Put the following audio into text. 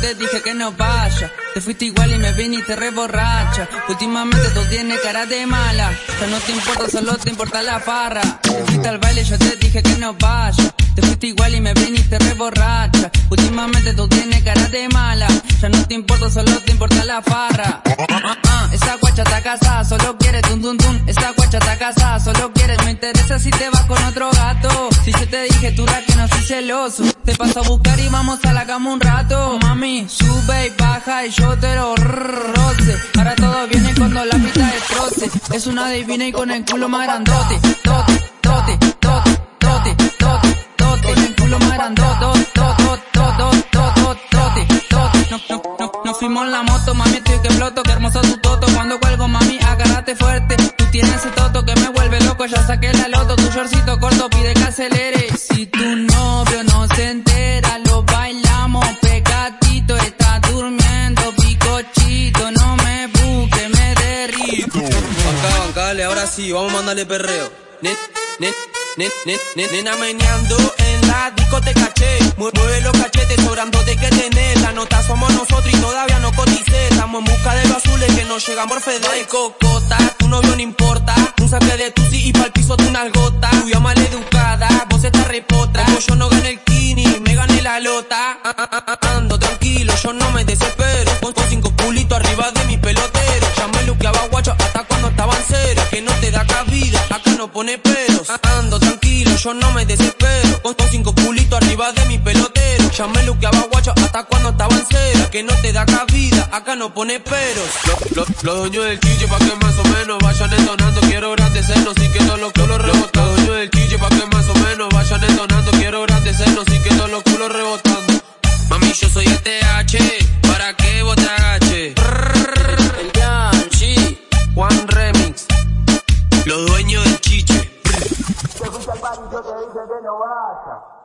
te dije que no vaya. Te fuiste igual y me viniste re borracha. Últimamente tú tienes cara de mala. Ya no te importa, solo te importa la farra. Te fuiste al baile, yo te dije que no vaya. Te fuiste igual y me viniste re borracha. Últimamente tú tienes cara de mala. Ya no te importa, solo te importa la farra. Ah, esa guacha está casada, solo quiere tun tun tun. Esa guacha está casada, solo quiere. Me interesa si te vas con otro gato. Si yo te dije tu que no soy celoso. Te paso a buscar y vamos a la cama un rato. Mami, sube y baja y yo te lo roce. Ahora todo viene cuando la pista destroce. Es una divina y con el culo más grandote. Tote, tote, tote, tote, tote, tote. Con el culo más grandote. Tote, tote, tote, tote, tote. No, no, no, no fuimos en la moto, mami, estoy que floto. Qué hermoso tu toto. Cuando cuelgo, mami, agárrate fuerte. Tú tienes ese toto que me vuelve loco. Ya saqué la loto, tu shortcito corto, pide que acelere. Si tu novio no se entera, ahora sí, vamos a mandarle perreo. Net, net, net, nena meneando en la discoteca, che. Mueve los cachetes, sobrando de que tenés. La nota somos nosotros y todavía no coticé. Estamos en busca de los azules que nos llegan por fede. Cocota, tu novio no importa. Un saque de tu sí y pa'l piso de una gota. Tu mal educada, vos estás repotra. Como yo no gané el kini, me gané la lota. Ando tranquilo, yo no me desespero. No pone pelos. Ando tranquilo, yo no me desespero. Con cinco pulitos arriba de mi pelotero. Ya me luqueaba guacho hasta cuando estaba en cero. Que no te da cabida, acá no pone peros. Los lo, dueños del chiche pa' que más o menos vayan entonando. Quiero grandes senos y que todos los culos rebotando. Los dueños del chiche pa' que más o menos vayan entonando. Quiero grandes senos y que los culos rebotando. Mami, yo soy el TH, Los dueños del